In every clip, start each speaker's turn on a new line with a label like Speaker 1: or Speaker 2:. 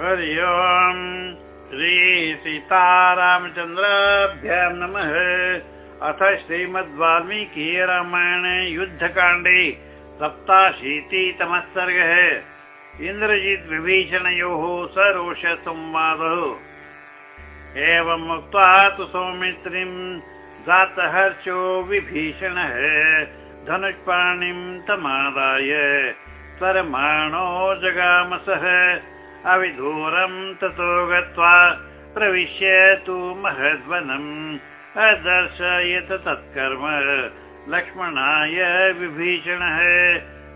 Speaker 1: हरि ओम् श्री सीतारामचन्द्राभ्यां नमः। अथ श्रीमद्वाल्मीकि रामायणे युद्धकाण्डे सप्ताशीतितमः सर्गः। इन्द्रजित् विभीषणयोः सरोषसंवादः। एवम् उक्त्वा तु सौमित्रीं जातहर्षो विभीषणः। धनुष्पाणिं तमादाय। स्वरमाणो जगामसः अविदूरं ततो गत्वा प्रविश्य तु महद्वनम्। अदर्शयत तत्कर्म। लक्ष्मणाय विभीषणः।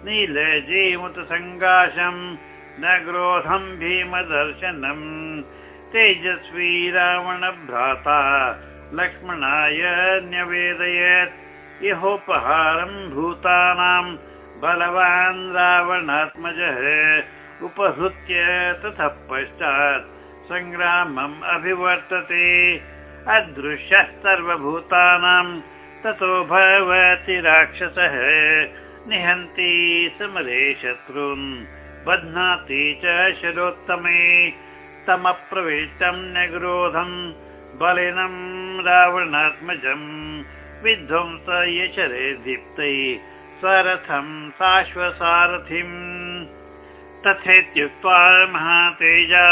Speaker 1: नीलजीमुत सङ्गाशम् न क्रोधम् भीमदर्शनम्। तेजस्वी रावणभ्राता लक्ष्मणाय न्यवेदयत्। यहोपहारम् भूतानाम् बलवान् रावणात्मजः उपहृत्य ततः पश्चात् सङ्ग्रामम् अभिवर्तते। अदृश्यः सर्वभूतानाम् ततो भवति राक्षसः। निहन्ति समरे शत्रून्। बध्नाति च शरोत्तमे। तमप्रविष्टम् न्यग्रोधम्। बलिनम् रावणात्मजम्। विध्वंस यशरे दीप्तै। स्वरथम् शाश्वसारथिम् तथेत्युक्त्वा महातेजा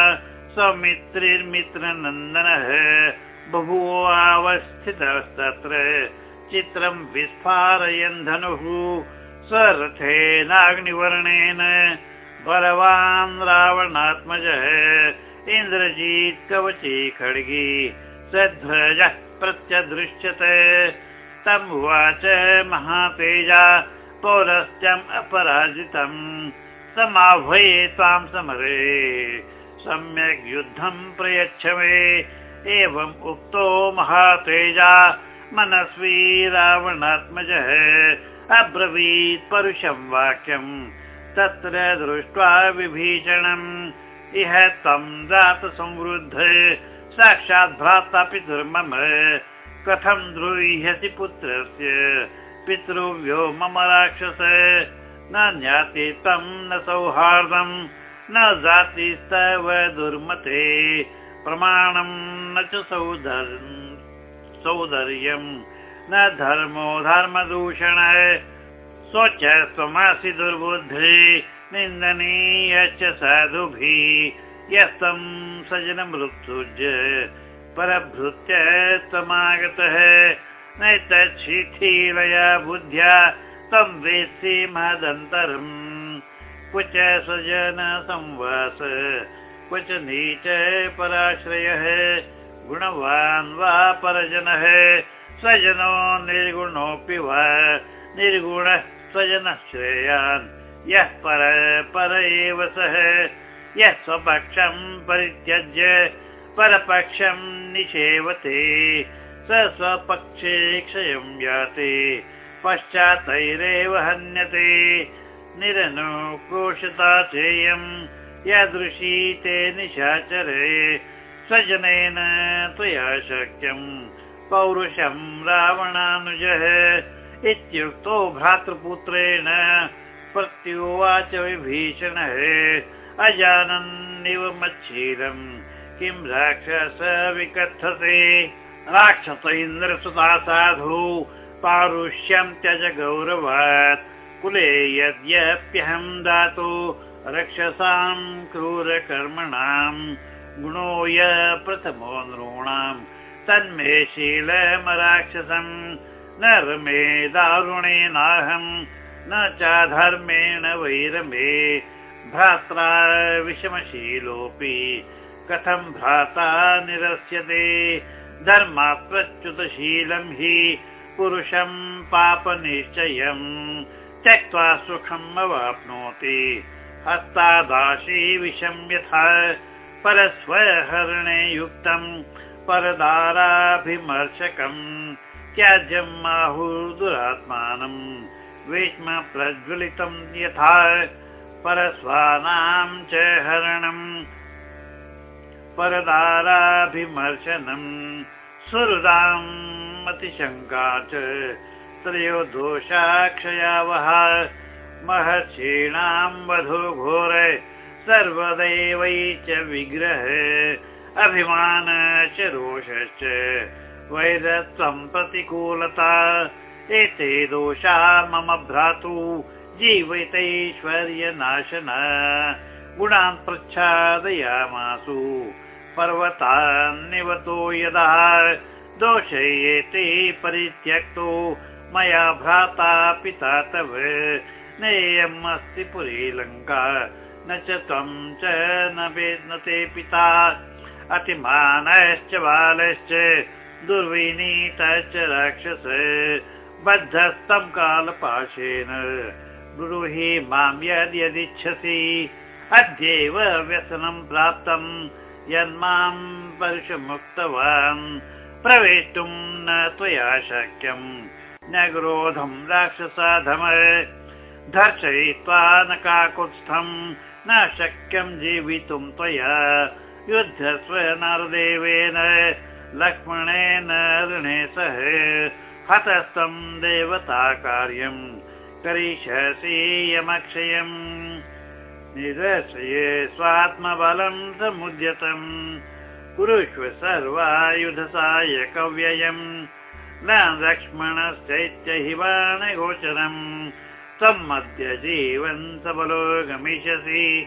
Speaker 1: सौमित्रिर्मित्रनन्दनः बभूवावस्थितस्तत्र चित्रम् विस्फारयन् धनुः स्वरथेनाग्निवर्णेन बलवान् रावणात्मजः इन्द्रजीत् कवची खड्गी सध्वजः प्रत्यदृश्यते। तम् उवाच महातेजा पौरस्त्यम् अपराजितम् समाह्वये त्वां समरे। सम्यक् युद्धम् प्रयच्छ मे। एवम् उक्तो महातेजा मनस्वी रावणात्मजः अब्रवीत् परुषं वाक्यम् तत्र दृष्ट्वा विभीषणम् इह तं जात संवृद्ध साक्षात् भ्राता पितुर्मम कथं द्रुह्यसि पुत्रस्य? पितृव्यो मम राक्षस न ज्ञाति तं न सौहार्दम् न जातिस्तव दुर्मते प्रमाणं न च सौदर्यम् न धर्मो धर्मदूषण स्वच स्वमासि दुर्बुद्धि निन्दनीयश्च साधुभिः यस्तं सजनमृत्युज परभृत्य त्वमागतः नैतच्छिथिलया बुद्ध्या तं वेत्सि महदन्तरम् क्वच स्वजन संवास क्वच नीच पराश्रयः। गुणवान् वा परजनः स्वजनो निर्गुणोऽपि वा। निर्गुणः स्वजनः श्रेयान् यः पर पर एव सः। यः स्वपक्षम् परित्यज्य परपक्षम् निषेवते। स स्वपक्षे क्षयं याति पश्चातैरेव हन्यते। निरनुक्रोशता चेयम् यादृशी ते निशाचरे। स्वजनेन त्वया शक्यम् पौरुषम् रावणानुजः। इत्युक्तो भ्रातृपुत्रेण प्रत्युवाच विभीषणः। अजानन्निव मच्छीरम् किं राक्षस विकथते? राक्षस इन्द्रसुता साधु पारुष्यं त्यज गौरवात्। कुले यद्यप्यहं दातु रक्षसां क्रूरकर्मणाम् गुणो य प्रथमो नॄणाम् तन्मे शीलमराक्षसम् न रमे दारुणेनाहम् न चाधर्मेण वैरमे। भ्रात्रा विषमशीलोऽपि कथं भ्राता निरस्यते? धर्मात् प्रच्युतशीलम् हि पुरुषं पापनिश्चयम् त्यक्त्वा सुखम् अवाप्नोति। हस्तादाशी विषं यथा परस्वहरणे युक्तम् परदाराभिमर्शकम् त्याज्यम् आहुर्दुरात्मानम् विष्म प्रज्वलितम् यथा परस्वानां च हरणम् परदाराभिमर्शनम् सुहृदाम् अतिशङ्का च त्रयो दोषाक्षयावः महर्षीणां वधो घोर सर्वदैवै च विग्रह अभिमान च रोषश्च वैरत्वं प्रतिकूलता एते दोषा मम भ्रातु जीवितैश्वर्यनाशन गुणान् प्रच्छादयामासु पर्वतान्निवतो यदा दोषयेते परित्यक्तो। मया भ्राता पिता तव। नेयम् अस्ति पुरी लङ्का। न च त्वं च न ते पिता। अतिमानश्च बालश्च। दुर्विनीतश्च राक्षस। बद्धस्तं कालपाशेन। ब्रूहि मां यद्यदिच्छसि अद्यैव व्यसनं प्राप्तं। यन्मां परशुमुक्तवान् प्रवेष्टुं न त्वया शक्यं। न क्रोधं राक्षसाधम दर्शयित्वा न काकुत्स्थम् न शक्यं जीवितुं त्वया। युद्धस्व नरदेवेन लक्ष्मणेन ऋणे सह हतस्तं देवता कार्यं करिष्यसि यमक्षयम्। निरशये स्वात्मबलं समुद्यतम् कुरुष्व सर्वायुधसायकव्ययम्। न लक्ष्मणश्चैत्य हि गोचरम् सम्मद्य जीवन् सबलो गमिष्यसि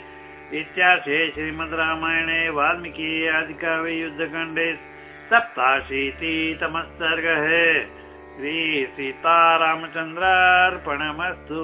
Speaker 1: इत्याशे श्रीमद् रामायणे वाल्मीकि आदिकाव्ये युद्धखण्डे सप्ताशीतितमः सर्गः श्रीसीतारामचन्द्रार्पणमस्तु